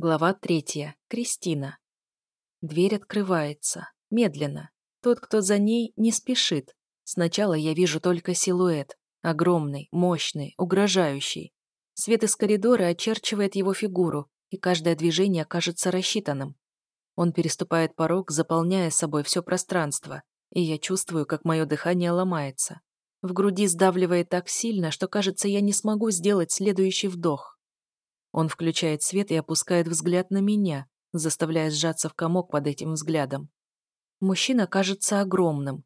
Глава третья. Кристина. Дверь открывается. Медленно. Тот, кто за ней, не спешит. Сначала я вижу только силуэт. Огромный, мощный, угрожающий. Свет из коридора очерчивает его фигуру, и каждое движение кажется рассчитанным. Он переступает порог, заполняя собой все пространство, и я чувствую, как мое дыхание ломается. В груди сдавливает так сильно, что кажется, я не смогу сделать следующий вдох. Он включает свет и опускает взгляд на меня, заставляя сжаться в комок под этим взглядом. Мужчина кажется огромным.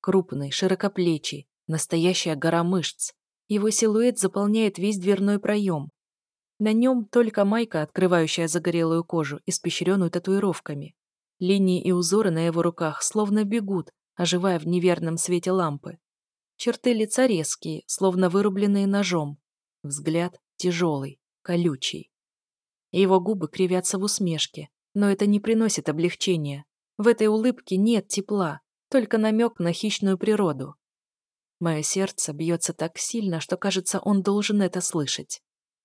Крупный, широкоплечий, настоящая гора мышц. Его силуэт заполняет весь дверной проем. На нем только майка, открывающая загорелую кожу, испещренную татуировками. Линии и узоры на его руках словно бегут, оживая в неверном свете лампы. Черты лица резкие, словно вырубленные ножом. Взгляд тяжелый колючий. Его губы кривятся в усмешке, но это не приносит облегчения. В этой улыбке нет тепла, только намек на хищную природу. Мое сердце бьется так сильно, что, кажется, он должен это слышать.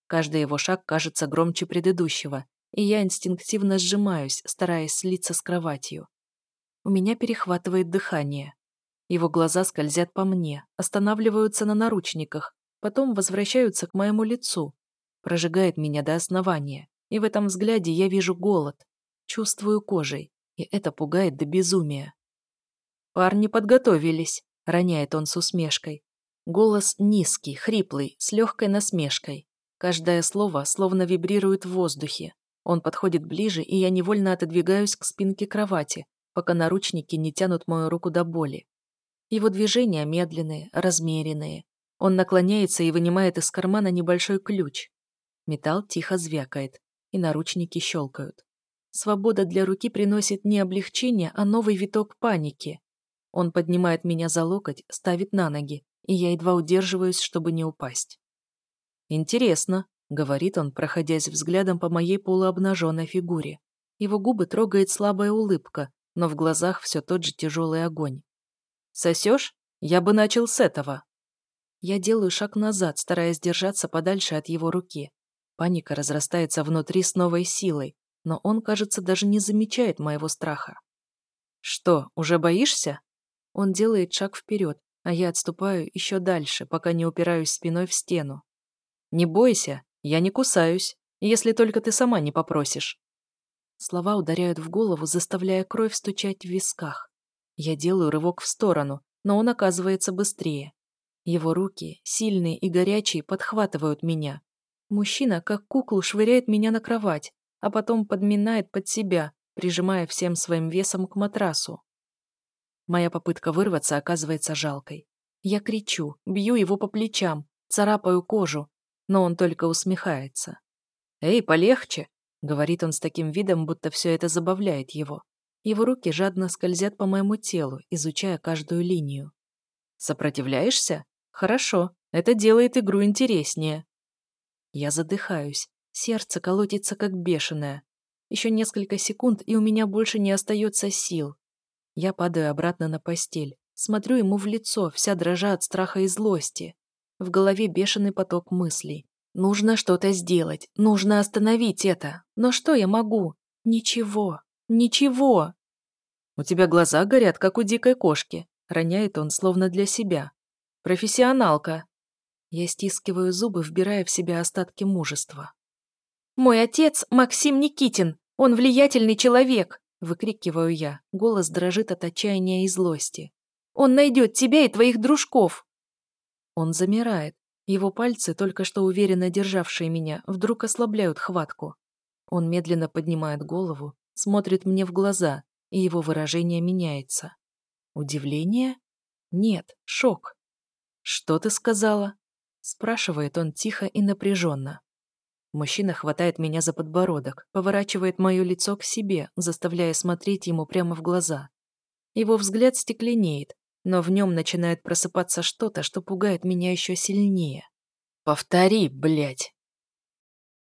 Каждый его шаг кажется громче предыдущего, и я инстинктивно сжимаюсь, стараясь слиться с кроватью. У меня перехватывает дыхание. Его глаза скользят по мне, останавливаются на наручниках, потом возвращаются к моему лицу, прожигает меня до основания, и в этом взгляде я вижу голод, чувствую кожей, и это пугает до безумия. «Парни подготовились», — роняет он с усмешкой. Голос низкий, хриплый, с легкой насмешкой. Каждое слово словно вибрирует в воздухе. Он подходит ближе, и я невольно отодвигаюсь к спинке кровати, пока наручники не тянут мою руку до боли. Его движения медленные, размеренные. Он наклоняется и вынимает из кармана небольшой ключ. Металл тихо звякает, и наручники щелкают. Свобода для руки приносит не облегчение, а новый виток паники. Он поднимает меня за локоть, ставит на ноги, и я едва удерживаюсь, чтобы не упасть. «Интересно», — говорит он, проходясь взглядом по моей полуобнаженной фигуре. Его губы трогает слабая улыбка, но в глазах все тот же тяжелый огонь. «Сосешь? Я бы начал с этого». Я делаю шаг назад, стараясь держаться подальше от его руки. Паника разрастается внутри с новой силой, но он, кажется, даже не замечает моего страха. «Что, уже боишься?» Он делает шаг вперед, а я отступаю еще дальше, пока не упираюсь спиной в стену. «Не бойся, я не кусаюсь, если только ты сама не попросишь». Слова ударяют в голову, заставляя кровь стучать в висках. Я делаю рывок в сторону, но он оказывается быстрее. Его руки, сильные и горячие, подхватывают меня, Мужчина, как куклу, швыряет меня на кровать, а потом подминает под себя, прижимая всем своим весом к матрасу. Моя попытка вырваться оказывается жалкой. Я кричу, бью его по плечам, царапаю кожу, но он только усмехается. «Эй, полегче!» — говорит он с таким видом, будто все это забавляет его. Его руки жадно скользят по моему телу, изучая каждую линию. «Сопротивляешься? Хорошо, это делает игру интереснее. Я задыхаюсь. Сердце колотится как бешеное. Еще несколько секунд, и у меня больше не остается сил. Я падаю обратно на постель. Смотрю ему в лицо, вся дрожа от страха и злости. В голове бешеный поток мыслей. Нужно что-то сделать. Нужно остановить это. Но что я могу? Ничего. Ничего. У тебя глаза горят, как у дикой кошки. Роняет он, словно для себя. Профессионалка. Я стискиваю зубы, вбирая в себя остатки мужества. «Мой отец Максим Никитин! Он влиятельный человек!» Выкрикиваю я. Голос дрожит от отчаяния и злости. «Он найдет тебя и твоих дружков!» Он замирает. Его пальцы, только что уверенно державшие меня, вдруг ослабляют хватку. Он медленно поднимает голову, смотрит мне в глаза, и его выражение меняется. Удивление? Нет, шок. «Что ты сказала?» Спрашивает он тихо и напряженно. Мужчина хватает меня за подбородок, поворачивает мое лицо к себе, заставляя смотреть ему прямо в глаза. Его взгляд стекленеет, но в нем начинает просыпаться что-то, что пугает меня еще сильнее. «Повтори, блядь!»